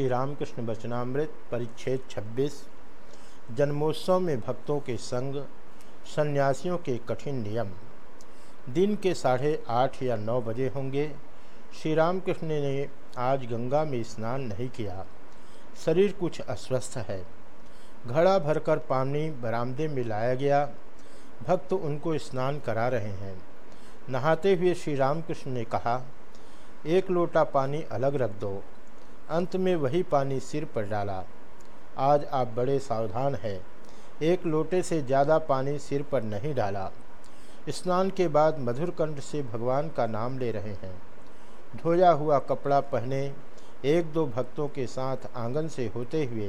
श्री रामकृष्ण वचनामृत, परिच्छेद 26 जन्मोत्सव में भक्तों के संग, सन्यासियों के कठिन नियम। दिन के साढ़े आठ या नौ बजे होंगे। श्री रामकृष्ण ने आज गंगा में स्नान नहीं किया। शरीर कुछ अस्वस्थ है। घड़ा भरकर पानी बरामदे में लाया गया। भक्त उनको स्नान करा रहे हैं। नहाते हुए श्री रामकृष्ण ने कहा, एक लोटा पानी अलग रख दो। अंत में वही पानी सिर पर डाला। आज आप बड़े सावधान हैं। एक लोटे से ज़्यादा पानी सिर पर नहीं डाला। स्नान के बाद मधुर कंठ से भगवान का नाम ले रहे हैं। धोया हुआ कपड़ा पहने एक दो भक्तों के साथ आँगन से होते हुए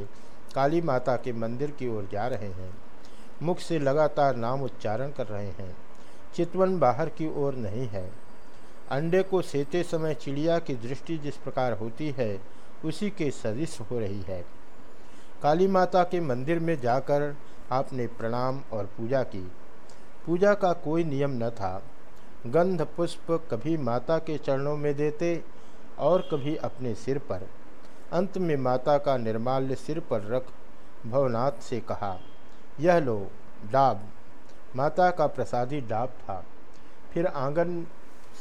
काली माता के मंदिर की ओर जा रहे हैं। मुख से लगातार नाम उच्चारण कर रहे हैं। चितवन बाहर की ओर नहीं है। अंडे को सेते समय चिड़िया की दृष्टि जिस प्रकार होती है उसी के सदृश हो रही है। काली माता के मंदिर में जाकर आपने प्रणाम और पूजा की। पूजा का कोई नियम न था। गंध पुष्प कभी माता के चरणों में देते और कभी अपने सिर पर। अंत में माता का निर्माल्य सिर पर रख भवनाथ से कहा, यह लो, डाब। माता का प्रसादी डाब था। फिर आँगन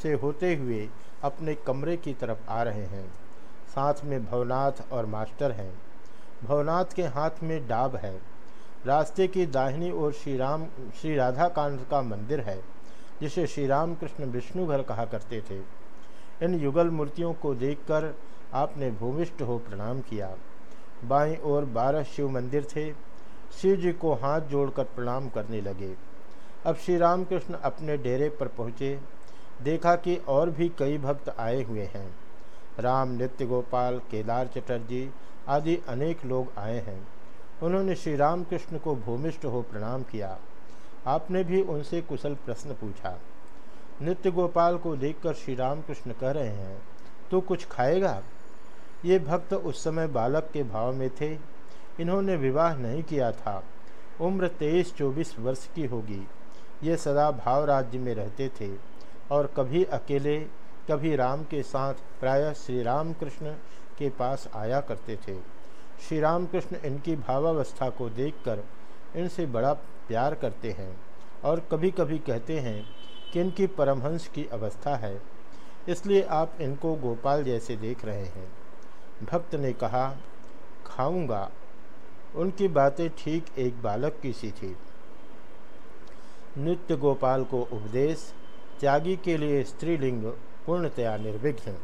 से होते हुए अपने कमरे की तरफ़ आ रहे हैं। साथ में भवनाथ और मास्टर हैं। भवनाथ के हाथ में डाब है। रास्ते की दाहिनी ओर श्री राम, श्री राधा कांड का मंदिर है, जिसे श्री राम कृष्ण विष्णु घर कहा करते थे। इन युगल मूर्तियों को देखकर आपने भूमिष्ठ हो प्रणाम किया। बाईं ओर बारह शिव मंदिर थे। शिव जी को हाथ जोड़कर प्रणाम करने लगे। अब श्री रामकृष्ण अपने डेरे पर पहुँचे। देखा कि और भी कई भक्त आए हुए हैं। राम नित्य गोपाल, केदार चटर्जी आदि अनेक लोग आए हैं। उन्होंने श्री राम कृष्ण को भूमिष्ठ हो प्रणाम किया। आपने भी उनसे कुशल प्रश्न पूछा। नित्य गोपाल को देखकर श्री राम कृष्ण कह रहे हैं तो कुछ खाएगा? ये भक्त उस समय बालक के भाव में थे। इन्होंने विवाह नहीं किया था। उम्र तेईस चौबीस वर्ष की होगी। ये सदा भाव राज्य में रहते थे और कभी अकेले कभी राम के साथ प्रायः श्री राम कृष्ण के पास आया करते थे। श्री राम कृष्ण इनकी भावावस्था को देखकर इनसे बड़ा प्यार करते हैं और कभी कभी कहते हैं कि इनकी परमहंस की अवस्था है, इसलिए आप इनको गोपाल जैसे देख रहे हैं। भक्त ने कहा, खाऊँगा। उनकी बातें ठीक एक बालक की सी थी। नित्य गोपाल को उपदेश, त्यागी के लिए स्त्रीलिंग पूर्णतया निर्विघ्न।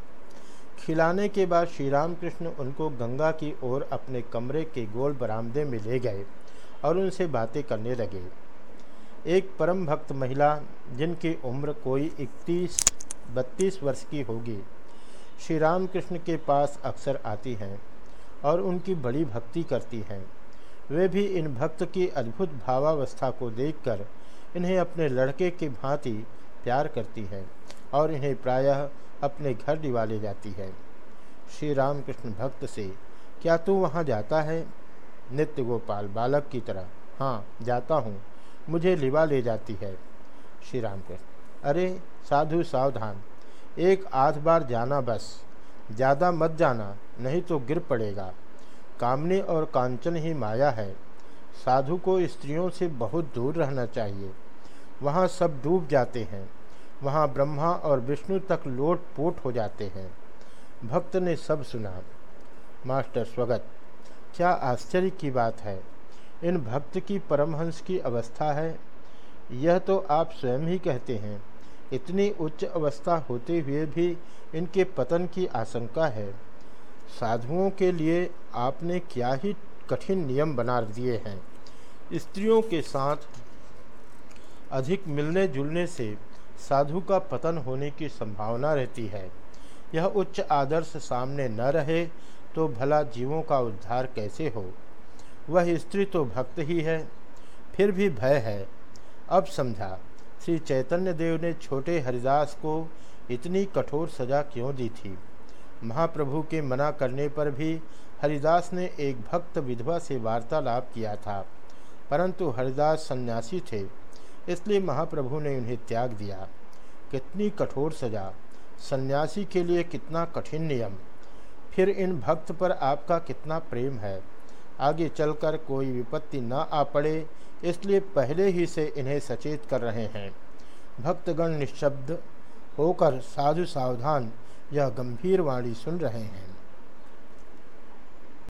खिलाने के बाद श्री रामकृष्ण उनको गंगा की ओर अपने कमरे के गोल बरामदे में ले गए और उनसे बातें करने लगे। एक परम भक्त महिला, जिनकी उम्र कोई इकतीस, बत्तीस वर्ष की होगी श्री रामकृष्ण के पास अक्सर आती हैं और उनकी बड़ी भक्ति करती हैं। वे भी इन भक्त की अद्भुत भावावस्था को देखकर इन्हें अपने लड़के की भांति प्यार करती हैं। और इन्हें प्रायः अपने घर डिवा ले जाती है। श्री रामकृष्ण भक्त से, क्या तू वहाँ जाता है? नित्य गोपाल बालक की तरह हाँ जाता हूँ। मुझे लिवा ले जाती है। श्री रामकृष्ण, अरे, साधु सावधान, एक आध बार जाना बस। ज़्यादा मत जाना, नहीं तो गिर पड़ेगा। कामने और कांचन ही माया है। साधु को स्त्रियों से बहुत दूर रहना चाहिए। वहाँ सब डूब जाते हैं। वहाँ ब्रह्मा और विष्णु तक लोट पोट हो जाते हैं। भक्त ने सब सुना। मास्टर स्वगत, क्या आश्चर्य की बात है। इन भक्त की परमहंस की अवस्था है। यह तो आप स्वयं ही कहते हैं। इतनी उच्च अवस्था होते हुए भी इनके पतन की आशंका है। साधुओं के लिए आपने क्या ही कठिन नियम बना दिए हैं। स्त्रियों के साथ अधिक मिलने जुलने से साधु का पतन होने की संभावना रहती है। यह उच्च आदर्श सामने न रहे तो भला जीवों का उद्धार कैसे हो? वह स्त्री तो भक्त ही है, फिर भी भय है। अब समझा, श्री चैतन्य देव ने छोटे हरिदास को इतनी कठोर सजा क्यों दी थी? महाप्रभु के मना करने पर भी हरिदास ने एक भक्त विधवा से वार्तालाप किया था, परंतु हरिदास सन्यासी थे। इसलिए महाप्रभु ने उन्हें त्याग दिया। कितनी कठोर सजा। सन्यासी के लिए कितना कठिन नियम। फिर इन भक्त पर आपका कितना प्रेम है। आगे चलकर कोई विपत्ति न आ पड़े, इसलिए पहले ही से इन्हें सचेत कर रहे हैं। भक्तगण निशब्द होकर साधु सावधान यह गंभीर वाणी सुन रहे हैं।